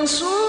mansur